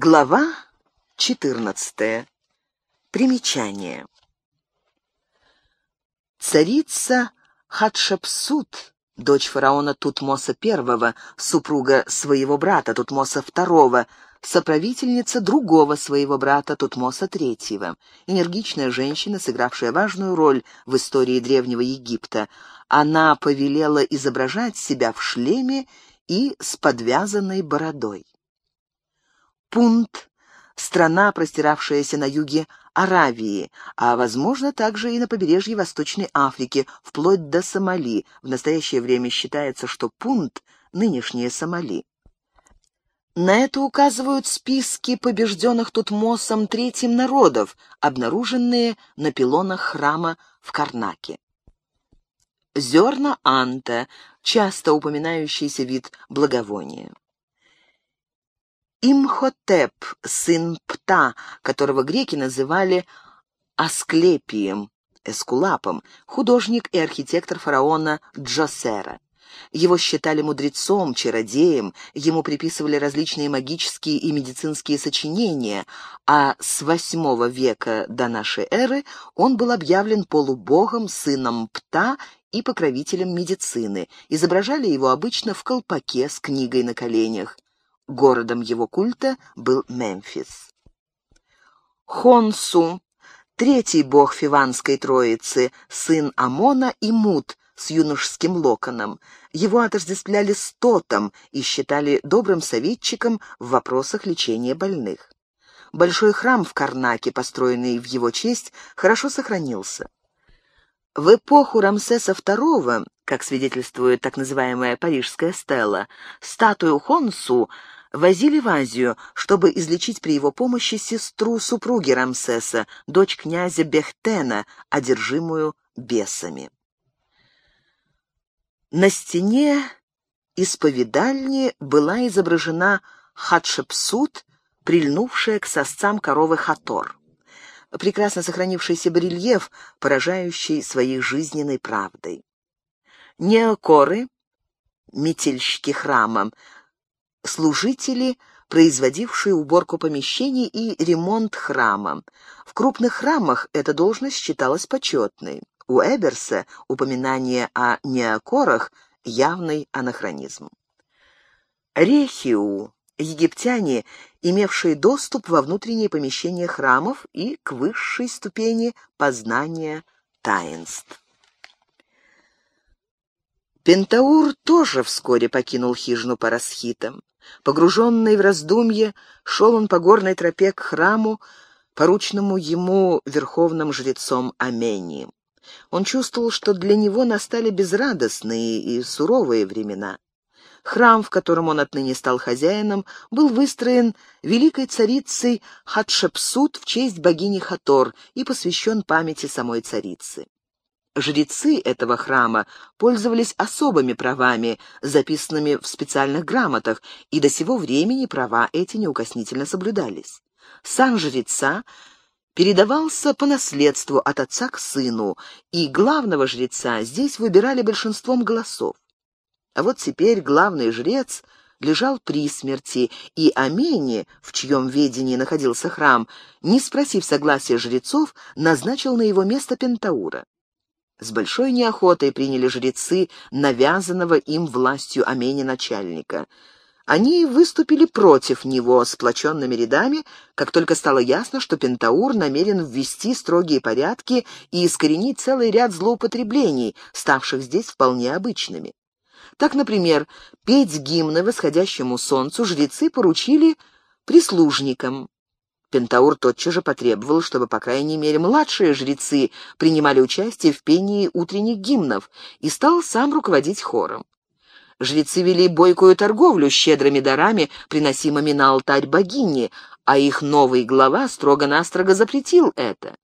Глава 14. Примечание. Царица Хатшепсут, дочь фараона Тутмоса I, супруга своего брата Тутмоса II, соправительница другого своего брата Тутмоса III, энергичная женщина, сыгравшая важную роль в истории Древнего Египта. Она повелела изображать себя в шлеме и с подвязанной бородой. Пунт — страна, простиравшаяся на юге Аравии, а, возможно, также и на побережье Восточной Африки, вплоть до Сомали. В настоящее время считается, что Пунт — нынешнее Сомали. На это указывают списки побежденных Тутмосом третьим народов, обнаруженные на пилонах храма в Карнаке. Зерна анта — часто упоминающийся вид благовония. Имхотеп, сын Пта, которого греки называли Асклепием, Эскулапом, художник и архитектор фараона Джосера. Его считали мудрецом, чародеем, ему приписывали различные магические и медицинские сочинения, а с VIII века до нашей эры он был объявлен полубогом, сыном Пта и покровителем медицины. Изображали его обычно в колпаке с книгой на коленях. Городом его культа был Мемфис. Хонсу, третий бог Фиванской Троицы, сын Амона и Мут с юношеским локоном. Его отождествляли с Тотом и считали добрым советчиком в вопросах лечения больных. Большой храм в Карнаке, построенный в его честь, хорошо сохранился. В эпоху Рамсеса II, как свидетельствует так называемая парижская стела, статую Хонсу возили в Азию, чтобы излечить при его помощи сестру супруги Рамсеса, дочь князя Бехтена, одержимую бесами. На стене исповедальни была изображена Хатшепсут, прильнувшая к сосцам коровы Хатор. Прекрасно сохранившийся барельеф, поражающий своей жизненной правдой. Неокоры, метельщики храма, служители, производившие уборку помещений и ремонт храма. В крупных храмах эта должность считалась почетной. У Эберса упоминание о неокорах – явный анахронизм. Рехиу – египтяне, имевшие доступ во внутренние помещения храмов и к высшей ступени познания таинств. Пентаур тоже вскоре покинул хижину Парасхита. Погруженный в раздумье, шел он по горной тропе к храму, порученному ему верховным жрецом Амении. Он чувствовал, что для него настали безрадостные и суровые времена. Храм, в котором он отныне стал хозяином, был выстроен великой царицей Хатшепсут в честь богини Хатор и посвящен памяти самой царицы. Жрецы этого храма пользовались особыми правами, записанными в специальных грамотах, и до сего времени права эти неукоснительно соблюдались. Сан жреца передавался по наследству от отца к сыну, и главного жреца здесь выбирали большинством голосов. А вот теперь главный жрец лежал при смерти, и Амени, в чьем ведении находился храм, не спросив согласия жрецов, назначил на его место Пентаура. С большой неохотой приняли жрецы навязанного им властью Амени начальника. Они выступили против него сплоченными рядами, как только стало ясно, что Пентаур намерен ввести строгие порядки и искоренить целый ряд злоупотреблений, ставших здесь вполне обычными. Так, например, петь гимны восходящему солнцу жрецы поручили прислужникам, Пентаур тотчас же потребовал, чтобы, по крайней мере, младшие жрецы принимали участие в пении утренних гимнов и стал сам руководить хором. Жрецы вели бойкую торговлю щедрыми дарами, приносимыми на алтарь богини, а их новый глава строго-настрого запретил это.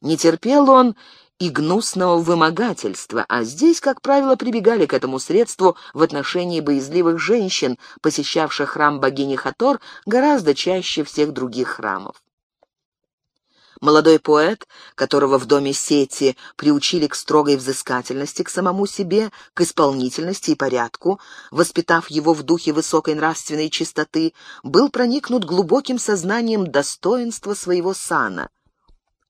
Не терпел он и гнусного вымогательства, а здесь, как правило, прибегали к этому средству в отношении боязливых женщин, посещавших храм богини Хатор гораздо чаще всех других храмов. Молодой поэт, которого в доме сети приучили к строгой взыскательности к самому себе, к исполнительности и порядку, воспитав его в духе высокой нравственной чистоты, был проникнут глубоким сознанием достоинства своего сана.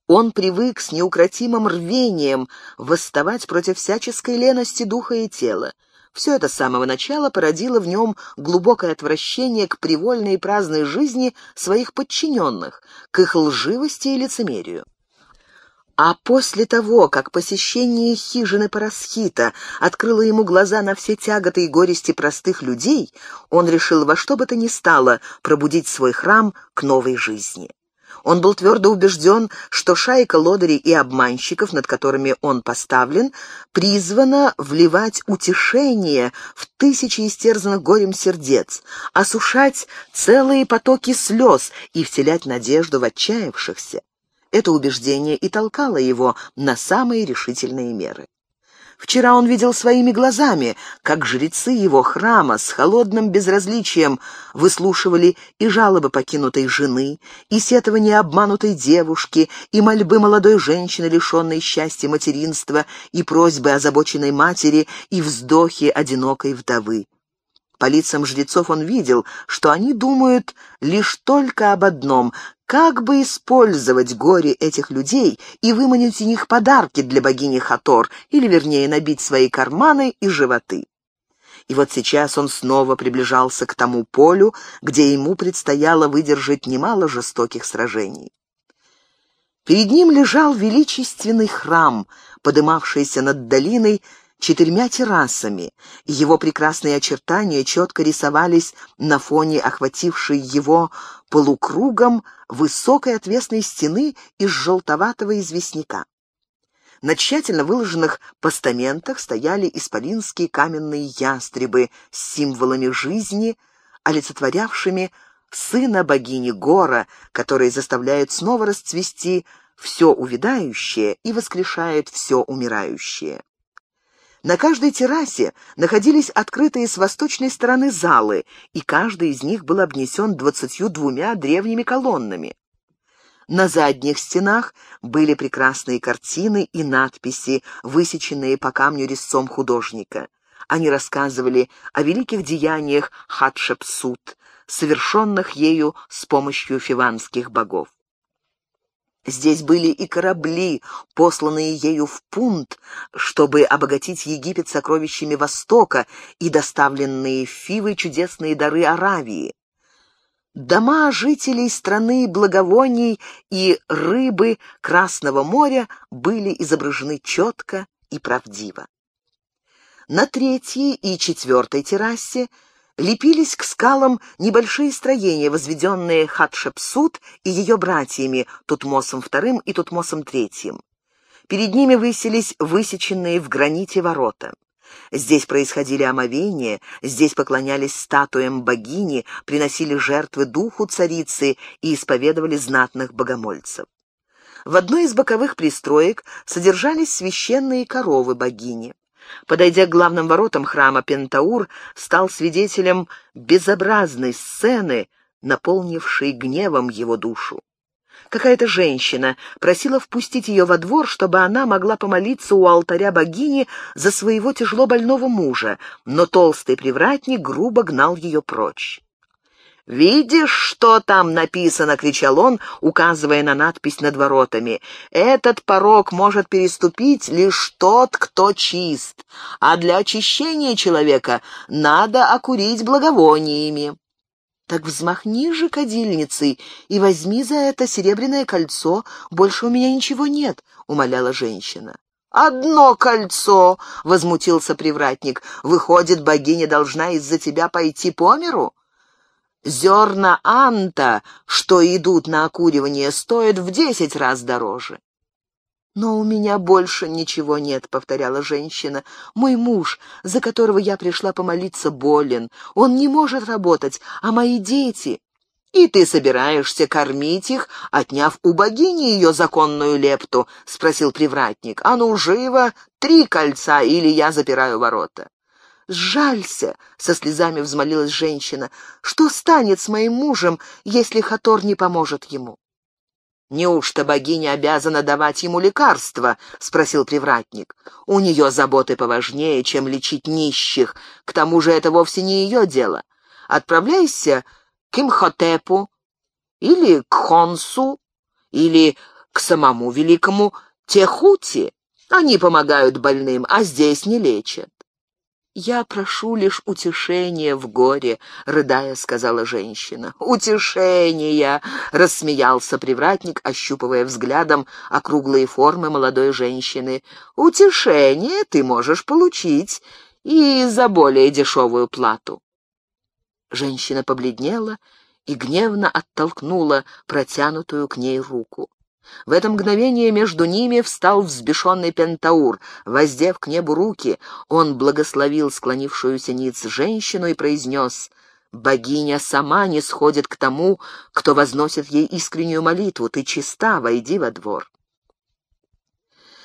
Он привык с неукротимым рвением восставать против всяческой лености духа и тела. Все это с самого начала породило в нем глубокое отвращение к привольной и праздной жизни своих подчиненных, к их лживости и лицемерию. А после того, как посещение хижины Парасхита открыло ему глаза на все тяготы и горести простых людей, он решил во что бы то ни стало пробудить свой храм к новой жизни. Он был твердо убежден, что шайка лодырей и обманщиков, над которыми он поставлен, призвана вливать утешение в тысячи истерзанных горем сердец, осушать целые потоки слез и вселять надежду в отчаявшихся. Это убеждение и толкало его на самые решительные меры. Вчера он видел своими глазами, как жрецы его храма с холодным безразличием выслушивали и жалобы покинутой жены, и сетования обманутой девушки, и мольбы молодой женщины, лишенной счастья материнства, и просьбы озабоченной матери, и вздохи одинокой вдовы. По лицам жрецов он видел, что они думают лишь только об одном — как бы использовать горе этих людей и выманить у них подарки для богини Хатор, или, вернее, набить свои карманы и животы. И вот сейчас он снова приближался к тому полю, где ему предстояло выдержать немало жестоких сражений. Перед ним лежал величественный храм, подымавшийся над долиной четырьмя террасами. Его прекрасные очертания четко рисовались на фоне охватившей его полукругом высокой отвесной стены из желтоватого известняка. На тщательно выложенных постаментах стояли исполинские каменные ястребы с символами жизни, олицетворявшими сына богини Гора, который заставляет снова расцвести все увядающее и воскрешает все умирающее. На каждой террасе находились открытые с восточной стороны залы, и каждый из них был обнесен двадцатью двумя древними колоннами. На задних стенах были прекрасные картины и надписи, высеченные по камню резцом художника. Они рассказывали о великих деяниях Хатшепсут, совершенных ею с помощью фиванских богов. Здесь были и корабли, посланные ею в пункт, чтобы обогатить Египет сокровищами Востока и доставленные в Фивы чудесные дары Аравии. Дома жителей страны благовоний и рыбы Красного моря были изображены четко и правдиво. На третьей и четвертой террасе лепились к скалам небольшие строения, возведенные Хатшепсут и ее братьями Тутмосом II и Тутмосом III. Перед ними высились высеченные в граните ворота. Здесь происходили омовения, здесь поклонялись статуям богини, приносили жертвы духу царицы и исповедовали знатных богомольцев. В одной из боковых пристроек содержались священные коровы богини. Подойдя к главным воротам храма, Пентаур стал свидетелем безобразной сцены, наполнившей гневом его душу. Какая-то женщина просила впустить ее во двор, чтобы она могла помолиться у алтаря богини за своего тяжело больного мужа, но толстый привратник грубо гнал ее прочь. «Видишь, что там написано?» — кричал он, указывая на надпись над воротами. «Этот порог может переступить лишь тот, кто чист, а для очищения человека надо окурить благовониями». «Так взмахни же кадильницей и возьми за это серебряное кольцо, больше у меня ничего нет», — умоляла женщина. «Одно кольцо!» — возмутился привратник. «Выходит, богиня должна из-за тебя пойти по миру?» Зерна анта, что идут на окуривание, стоят в десять раз дороже. «Но у меня больше ничего нет», — повторяла женщина. «Мой муж, за которого я пришла помолиться, болен. Он не может работать, а мои дети...» «И ты собираешься кормить их, отняв у богини ее законную лепту?» — спросил привратник. «А ну, живо! Три кольца, или я запираю ворота!» «Сжалься!» — со слезами взмолилась женщина. «Что станет с моим мужем, если Хатор не поможет ему?» «Неужто богиня обязана давать ему лекарства?» — спросил привратник. «У нее заботы поважнее, чем лечить нищих. К тому же это вовсе не ее дело. Отправляйся к Имхотепу или к Хонсу или к самому великому Техути. Они помогают больным, а здесь не лечат. «Я прошу лишь утешения в горе», — рыдая сказала женщина. «Утешения!» — рассмеялся привратник, ощупывая взглядом округлые формы молодой женщины. «Утешение ты можешь получить и за более дешевую плату». Женщина побледнела и гневно оттолкнула протянутую к ней руку. В это мгновение между ними встал взбешенный Пентаур. Воздев к небу руки, он благословил склонившуюся ниц женщину и произнес «Богиня сама не сходит к тому, кто возносит ей искреннюю молитву. Ты чиста, войди во двор».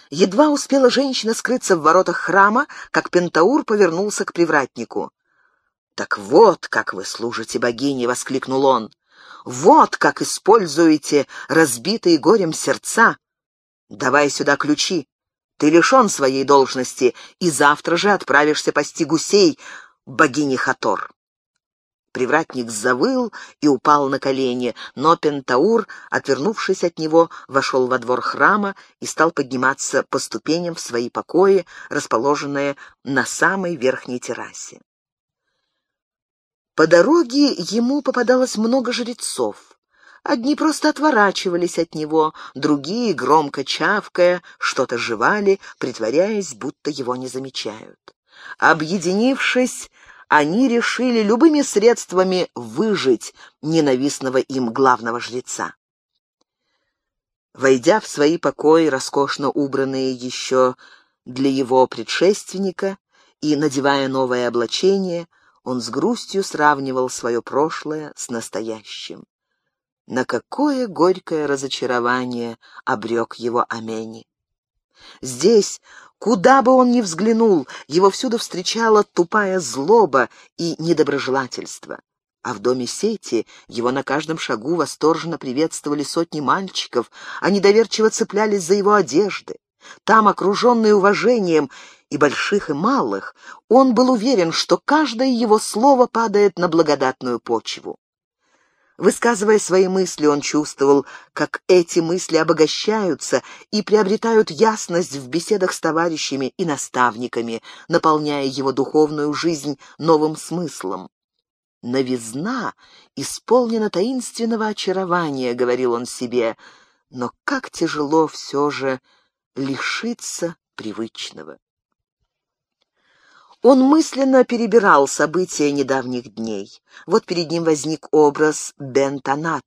Едва успела женщина скрыться в воротах храма, как Пентаур повернулся к привратнику. «Так вот, как вы служите богине!» — воскликнул он. Вот как используете разбитые горем сердца. Давай сюда ключи. Ты лишен своей должности, и завтра же отправишься пасти гусей богини Хатор. Привратник завыл и упал на колени, но Пентаур, отвернувшись от него, вошел во двор храма и стал подниматься по ступеням в свои покои, расположенные на самой верхней террасе. По дороге ему попадалось много жрецов. Одни просто отворачивались от него, другие, громко чавкая, что-то жевали, притворяясь, будто его не замечают. Объединившись, они решили любыми средствами выжить ненавистного им главного жреца. Войдя в свои покои, роскошно убранные еще для его предшественника, и надевая новое облачение, он с грустью сравнивал свое прошлое с настоящим. На какое горькое разочарование обрек его Амени. Здесь, куда бы он ни взглянул, его всюду встречала тупая злоба и недоброжелательство. А в доме сети его на каждом шагу восторженно приветствовали сотни мальчиков, они доверчиво цеплялись за его одежды. Там, окруженный уважением и больших, и малых, он был уверен, что каждое его слово падает на благодатную почву. Высказывая свои мысли, он чувствовал, как эти мысли обогащаются и приобретают ясность в беседах с товарищами и наставниками, наполняя его духовную жизнь новым смыслом. «Новизна исполнена таинственного очарования», — говорил он себе, — «но как тяжело все же лишиться привычного». Он мысленно перебирал события недавних дней. Вот перед ним возник образ Бентонат.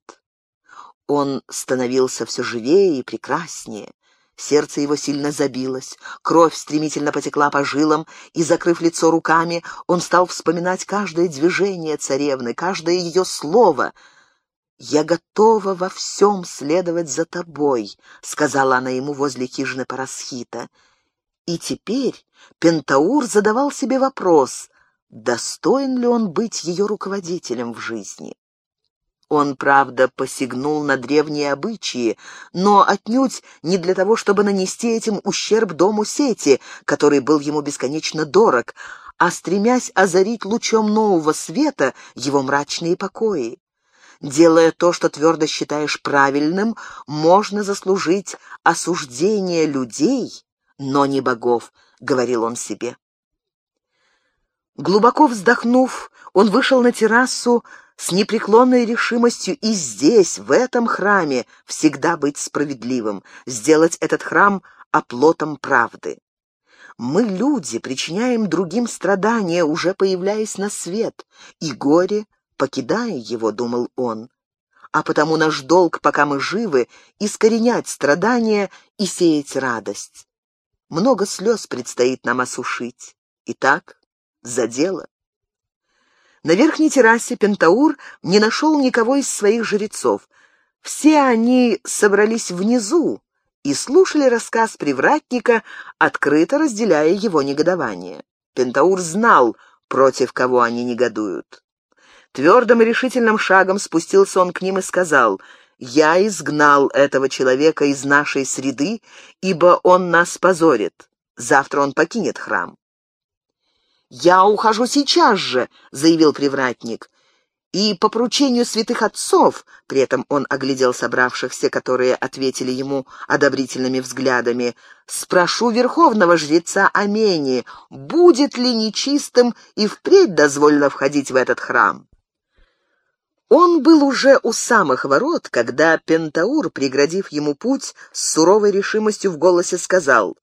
Он становился все живее и прекраснее. Сердце его сильно забилось, кровь стремительно потекла по жилам, и, закрыв лицо руками, он стал вспоминать каждое движение царевны, каждое ее слово. «Я готова во всем следовать за тобой», — сказала она ему возле хижины Парасхита. И теперь Пентаур задавал себе вопрос, достоин ли он быть ее руководителем в жизни. Он, правда, посягнул на древние обычаи, но отнюдь не для того, чтобы нанести этим ущерб дому сети, который был ему бесконечно дорог, а стремясь озарить лучом нового света его мрачные покои. Делая то, что твердо считаешь правильным, можно заслужить осуждение людей но не богов», — говорил он себе. Глубоко вздохнув, он вышел на террасу с непреклонной решимостью и здесь, в этом храме, всегда быть справедливым, сделать этот храм оплотом правды. Мы, люди, причиняем другим страдания, уже появляясь на свет, и горе, покидая его, думал он. А потому наш долг, пока мы живы, искоренять страдания и сеять радость. Много слез предстоит нам осушить. Итак, за дело. На верхней террасе Пентаур не нашел никого из своих жрецов. Все они собрались внизу и слушали рассказ привратника, открыто разделяя его негодование. Пентаур знал, против кого они негодуют. Твердым и решительным шагом спустился он к ним и сказал, Я изгнал этого человека из нашей среды, ибо он нас позорит. Завтра он покинет храм. «Я ухожу сейчас же», — заявил привратник. «И по поручению святых отцов», — при этом он оглядел собравшихся, которые ответили ему одобрительными взглядами, «спрошу верховного жреца Амени, будет ли нечистым и впредь дозволено входить в этот храм?» Он был уже у самых ворот, когда Пентаур, преградив ему путь, с суровой решимостью в голосе сказал,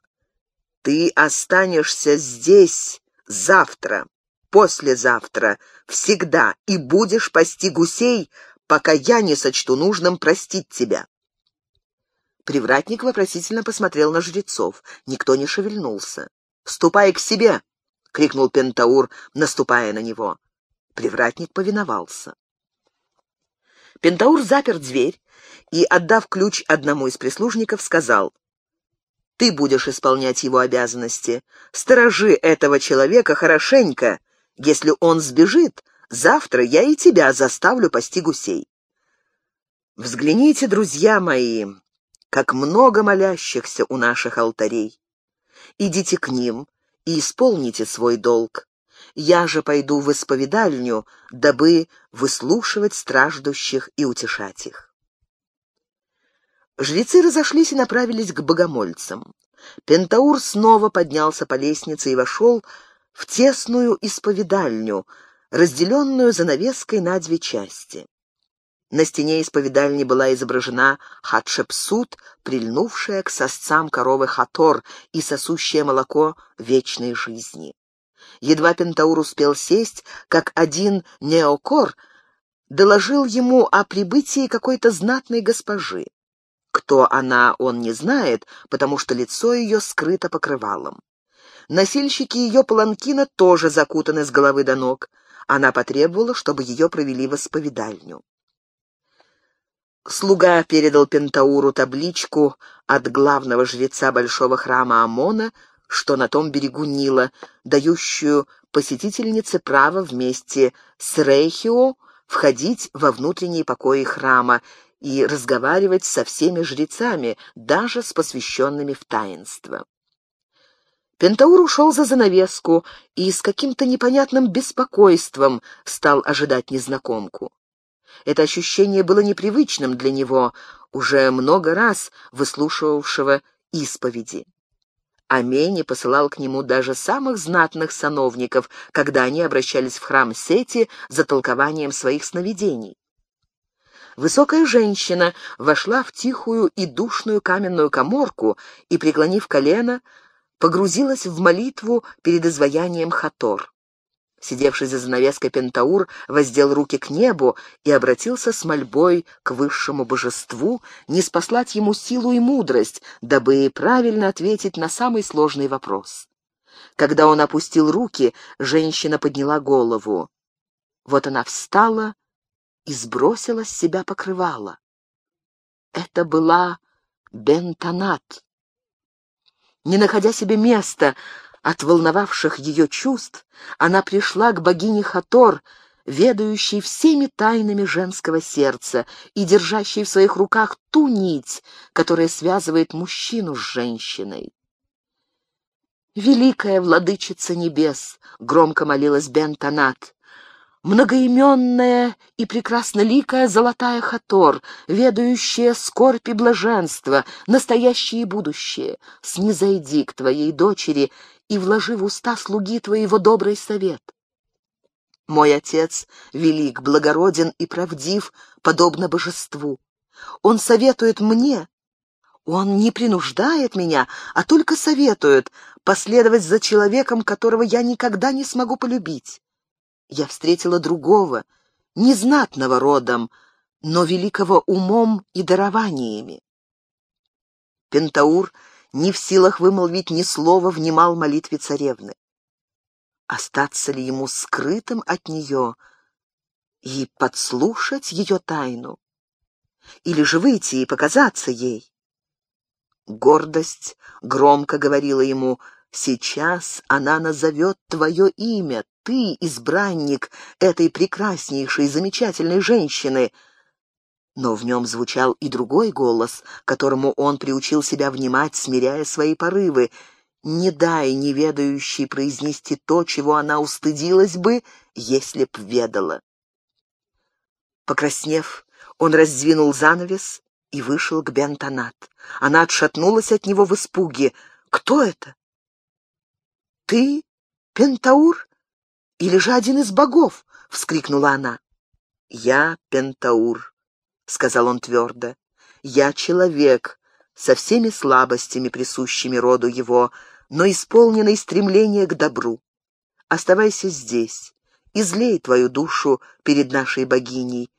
«Ты останешься здесь завтра, послезавтра, всегда, и будешь пасти гусей, пока я не сочту нужным простить тебя». Привратник вопросительно посмотрел на жрецов. Никто не шевельнулся. «Ступай к себе!» — крикнул Пентаур, наступая на него. Привратник повиновался. Пентаур запер дверь и, отдав ключ одному из прислужников, сказал, «Ты будешь исполнять его обязанности. Сторожи этого человека хорошенько. Если он сбежит, завтра я и тебя заставлю пасти гусей». Взгляните, друзья мои, как много молящихся у наших алтарей. Идите к ним и исполните свой долг. Я же пойду в исповедальню, дабы выслушивать страждущих и утешать их. Жрецы разошлись и направились к богомольцам. Пентаур снова поднялся по лестнице и вошел в тесную исповедальню, разделенную занавеской на две части. На стене исповедальни была изображена Хатшепсут, прильнувшая к сосцам коровы Хатор и сосущая молоко вечной жизни. Едва Пентаур успел сесть, как один неокор доложил ему о прибытии какой-то знатной госпожи. Кто она, он не знает, потому что лицо ее скрыто покрывалом. Носильщики ее паланкина тоже закутаны с головы до ног. Она потребовала, чтобы ее провели в исповедальню. Слуга передал Пентауру табличку от главного жреца большого храма Амона, что на том берегу Нила, дающую посетительнице право вместе с Рейхио входить во внутренние покои храма и разговаривать со всеми жрецами, даже с посвященными в таинство. Пентаур ушел за занавеску и с каким-то непонятным беспокойством стал ожидать незнакомку. Это ощущение было непривычным для него, уже много раз выслушивавшего исповеди. Амени посылал к нему даже самых знатных сановников, когда они обращались в храм Сети за толкованием своих сновидений. Высокая женщина вошла в тихую и душную каменную коморку и, преклонив колено, погрузилась в молитву перед изваянием Хатор. Сидевший за занавеской Пентаур воздел руки к небу и обратился с мольбой к высшему божеству, не спаслать ему силу и мудрость, дабы правильно ответить на самый сложный вопрос. Когда он опустил руки, женщина подняла голову. Вот она встала и сбросила с себя покрывало. Это была Бентонат. Не находя себе места, от волновавших ее чувств она пришла к богине Хатор, ведающей всеми тайнами женского сердца и держащей в своих руках ту нить, которая связывает мужчину с женщиной. «Великая владычица небес!» — громко молилась Бентонат многоименная и прекрасноликая золотая Хатор, ведающая скорбь и блаженство, настоящее и будущее, снизойди к твоей дочери и вложи в уста слуги твоего добрый совет. Мой отец велик, благороден и правдив, подобно божеству. Он советует мне, он не принуждает меня, а только советует последовать за человеком, которого я никогда не смогу полюбить я встретила другого, незнатного родом, но великого умом и дарованиями. Пентаур, не в силах вымолвить ни слова, внимал молитве царевны. Остаться ли ему скрытым от нее и подслушать ее тайну? Или же выйти и показаться ей? Гордость громко говорила ему, «Сейчас она назовет твое имя, ты избранник этой прекраснейшей, замечательной женщины. Но в нем звучал и другой голос, которому он приучил себя внимать, смиряя свои порывы. Не дай неведающей произнести то, чего она устыдилась бы, если б ведала. Покраснев, он раздвинул занавес и вышел к Бентонат. Она отшатнулась от него в испуге. «Кто это?» «Ты, Пентаур? Или же один из богов?» — вскрикнула она. «Я Пентаур», — сказал он твердо. «Я человек, со всеми слабостями, присущими роду его, но исполненный стремления к добру. Оставайся здесь, излей твою душу перед нашей богиней,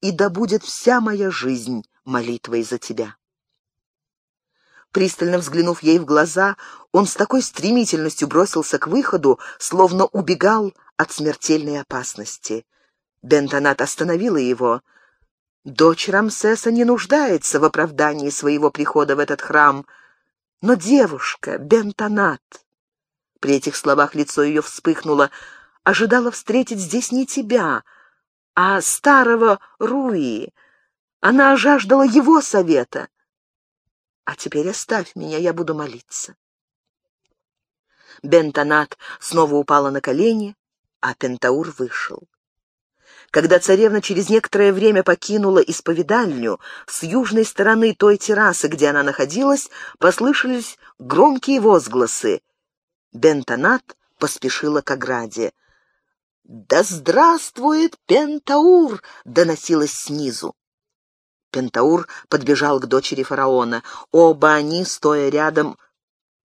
и да будет вся моя жизнь молитвой за тебя». Пристально взглянув ей в глаза, он с такой стремительностью бросился к выходу, словно убегал от смертельной опасности. Бентонат остановила его. Дочь Рамсеса не нуждается в оправдании своего прихода в этот храм, но девушка, Бентонат... При этих словах лицо ее вспыхнуло. Ожидала встретить здесь не тебя, а старого Руи. Она жаждала его совета. А теперь оставь меня, я буду молиться. Бентонат снова упала на колени, а Пентаур вышел. Когда царевна через некоторое время покинула исповедальню, с южной стороны той террасы, где она находилась, послышались громкие возгласы. Бентонат поспешила к ограде. «Да здравствует Пентаур!» — доносилось снизу. Пентаур подбежал к дочери фараона. Оба они, стоя рядом,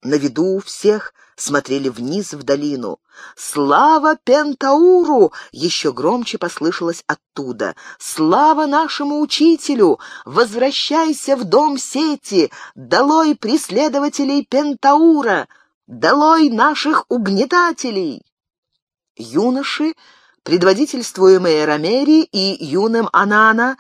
на виду у всех, смотрели вниз в долину. «Слава Пентауру!» — еще громче послышалось оттуда. «Слава нашему учителю! Возвращайся в дом сети! Долой преследователей Пентаура! Долой наших угнетателей!» Юноши, предводительствуемые Ромери и юным Анана,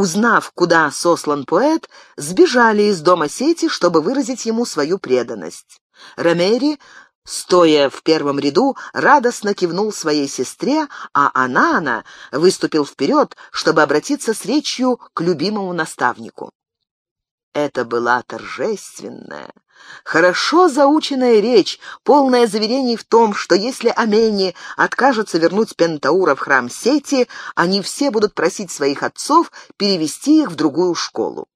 узнав, куда сослан поэт, сбежали из дома сети, чтобы выразить ему свою преданность. Ромери, стоя в первом ряду, радостно кивнул своей сестре, а Анана выступил вперед, чтобы обратиться с речью к любимому наставнику. Это была торжественная, хорошо заученная речь, полная заверений в том, что если Амени откажется вернуть Пентаура в храм Сети, они все будут просить своих отцов перевести их в другую школу.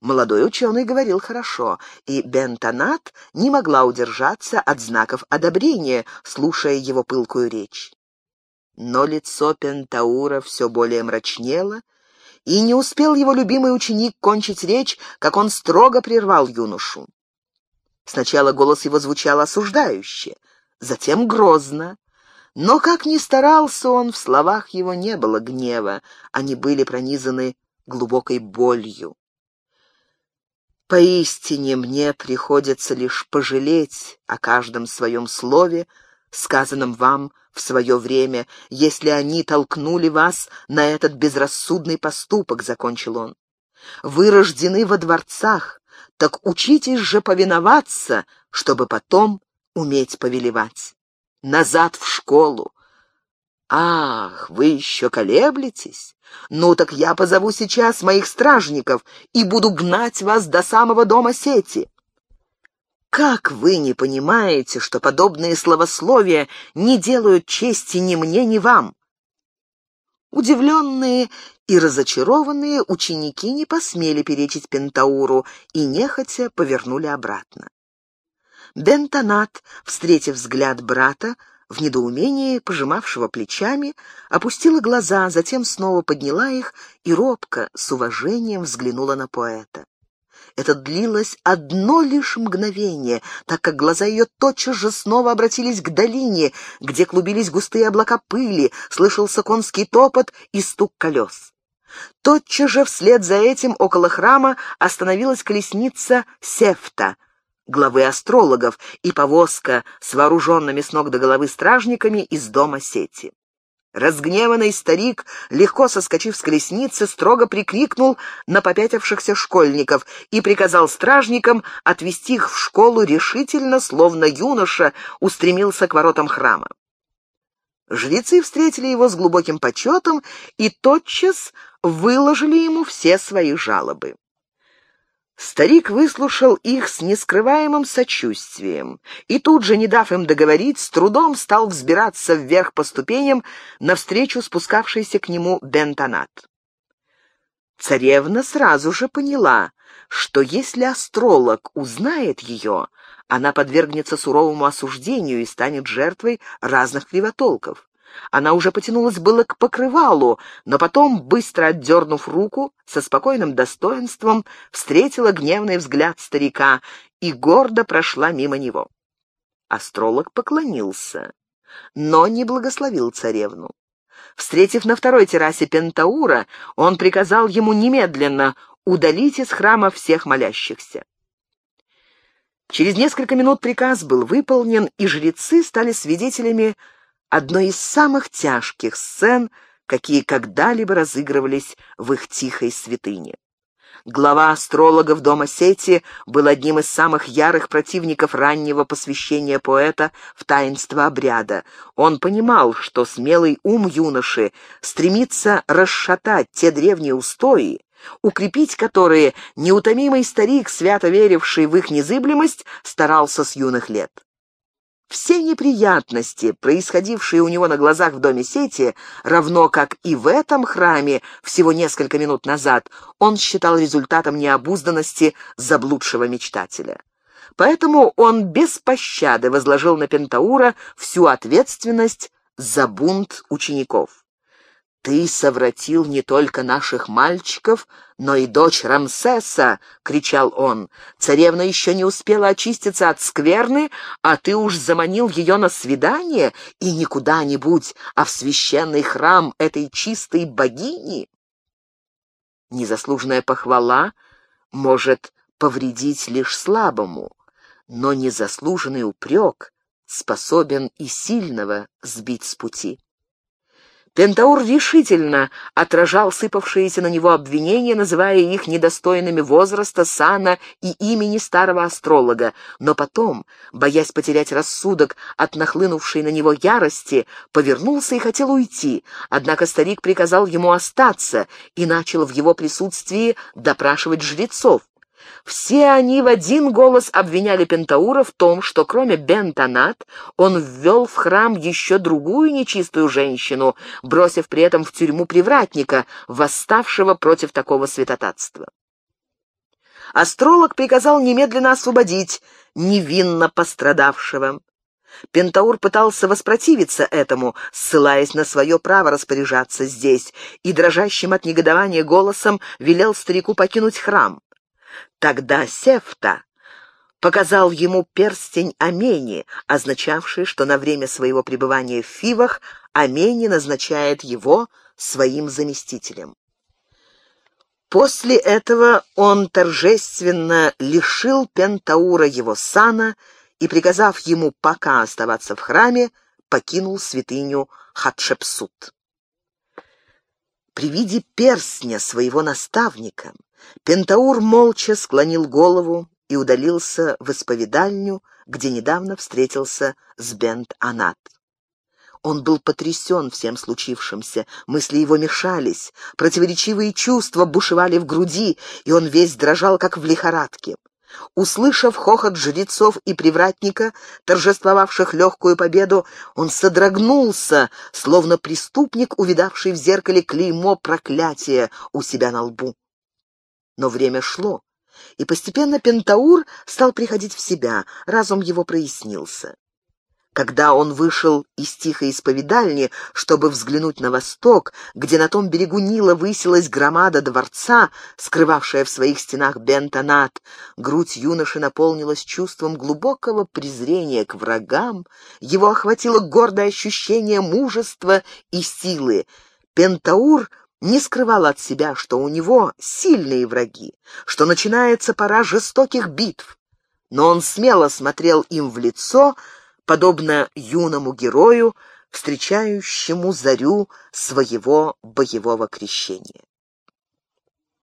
Молодой ученый говорил хорошо, и Бентонат не могла удержаться от знаков одобрения, слушая его пылкую речь. Но лицо Пентаура все более мрачнело, и не успел его любимый ученик кончить речь, как он строго прервал юношу. Сначала голос его звучал осуждающе, затем грозно. Но как ни старался он, в словах его не было гнева, они были пронизаны глубокой болью. Поистине мне приходится лишь пожалеть о каждом своем слове, сказанном вам в свое время, если они толкнули вас на этот безрассудный поступок», — закончил он. «Вы рождены во дворцах, так учитесь же повиноваться, чтобы потом уметь повелевать. Назад в школу. Ах, вы еще колеблетесь? Ну так я позову сейчас моих стражников и буду гнать вас до самого дома сети. Как вы не понимаете, что подобные словословия не делают чести ни мне, ни вам? Удивленные и разочарованные ученики не посмели перечить Пентауру и нехотя повернули обратно. Бентонат, встретив взгляд брата, в недоумении, пожимавшего плечами, опустила глаза, затем снова подняла их и робко, с уважением взглянула на поэта. Это длилось одно лишь мгновение, так как глаза ее тотчас же снова обратились к долине, где клубились густые облака пыли, слышался конский топот и стук колес. Тотчас же вслед за этим около храма остановилась колесница Сефта, главы астрологов, и повозка с вооруженными с ног до головы стражниками из дома сети. Разгневанный старик, легко соскочив с колесницы, строго прикрикнул на попятившихся школьников и приказал стражникам отвести их в школу решительно, словно юноша устремился к воротам храма. Жрецы встретили его с глубоким почетом и тотчас выложили ему все свои жалобы. Старик выслушал их с нескрываемым сочувствием и тут же, не дав им договорить, с трудом стал взбираться вверх по ступеням навстречу спускавшейся к нему Бентонат. Царевна сразу же поняла, что если астролог узнает ее, она подвергнется суровому осуждению и станет жертвой разных кривотолков. Она уже потянулась было к покрывалу, но потом, быстро отдернув руку, со спокойным достоинством встретила гневный взгляд старика и гордо прошла мимо него. Астролог поклонился, но не благословил царевну. Встретив на второй террасе Пентаура, он приказал ему немедленно удалить из храма всех молящихся. Через несколько минут приказ был выполнен, и жрецы стали свидетелями одной из самых тяжких сцен, какие когда-либо разыгрывались в их тихой святыне. Глава астрологов Дома Сети был одним из самых ярых противников раннего посвящения поэта в таинство обряда. Он понимал, что смелый ум юноши стремится расшатать те древние устои, укрепить которые неутомимый старик, свято веривший в их незыблемость, старался с юных лет. Все неприятности, происходившие у него на глазах в доме сети, равно как и в этом храме всего несколько минут назад, он считал результатом необузданности заблудшего мечтателя. Поэтому он без пощады возложил на Пентаура всю ответственность за бунт учеников. «Ты совратил не только наших мальчиков, но и дочь Рамсеса!» — кричал он. «Царевна еще не успела очиститься от скверны, а ты уж заманил ее на свидание, и не куда-нибудь, а в священный храм этой чистой богини!» Незаслуженная похвала может повредить лишь слабому, но незаслуженный упрек способен и сильного сбить с пути. Пентаур решительно отражал сыпавшиеся на него обвинения, называя их недостойными возраста, сана и имени старого астролога, но потом, боясь потерять рассудок от нахлынувшей на него ярости, повернулся и хотел уйти, однако старик приказал ему остаться и начал в его присутствии допрашивать жрецов. Все они в один голос обвиняли Пентаура в том, что кроме Бентонат он ввел в храм еще другую нечистую женщину, бросив при этом в тюрьму привратника, восставшего против такого святотатства. Астролог приказал немедленно освободить невинно пострадавшего. Пентаур пытался воспротивиться этому, ссылаясь на свое право распоряжаться здесь, и дрожащим от негодования голосом велел старику покинуть храм. Тогда Сефта показал ему перстень Амени, означавший, что на время своего пребывания в Фивах Амени назначает его своим заместителем. После этого он торжественно лишил Пентаура его сана и, приказав ему пока оставаться в храме, покинул святыню Хатшепсут. При виде перстня своего наставника Пентаур молча склонил голову и удалился в исповедальню, где недавно встретился с Бент-Анат. Он был потрясен всем случившимся, мысли его мешались, противоречивые чувства бушевали в груди, и он весь дрожал, как в лихорадке. Услышав хохот жрецов и привратника, торжествовавших легкую победу, он содрогнулся, словно преступник, увидавший в зеркале клеймо проклятия у себя на лбу. Но время шло, и постепенно Пентаур стал приходить в себя, разум его прояснился. Когда он вышел из тихой исповедальни, чтобы взглянуть на восток, где на том берегу Нила высилась громада дворца, скрывавшая в своих стенах Бентонат, грудь юноши наполнилась чувством глубокого презрения к врагам, его охватило гордое ощущение мужества и силы. Пентаур — не скрывал от себя, что у него сильные враги, что начинается пора жестоких битв, но он смело смотрел им в лицо, подобно юному герою, встречающему зарю своего боевого крещения.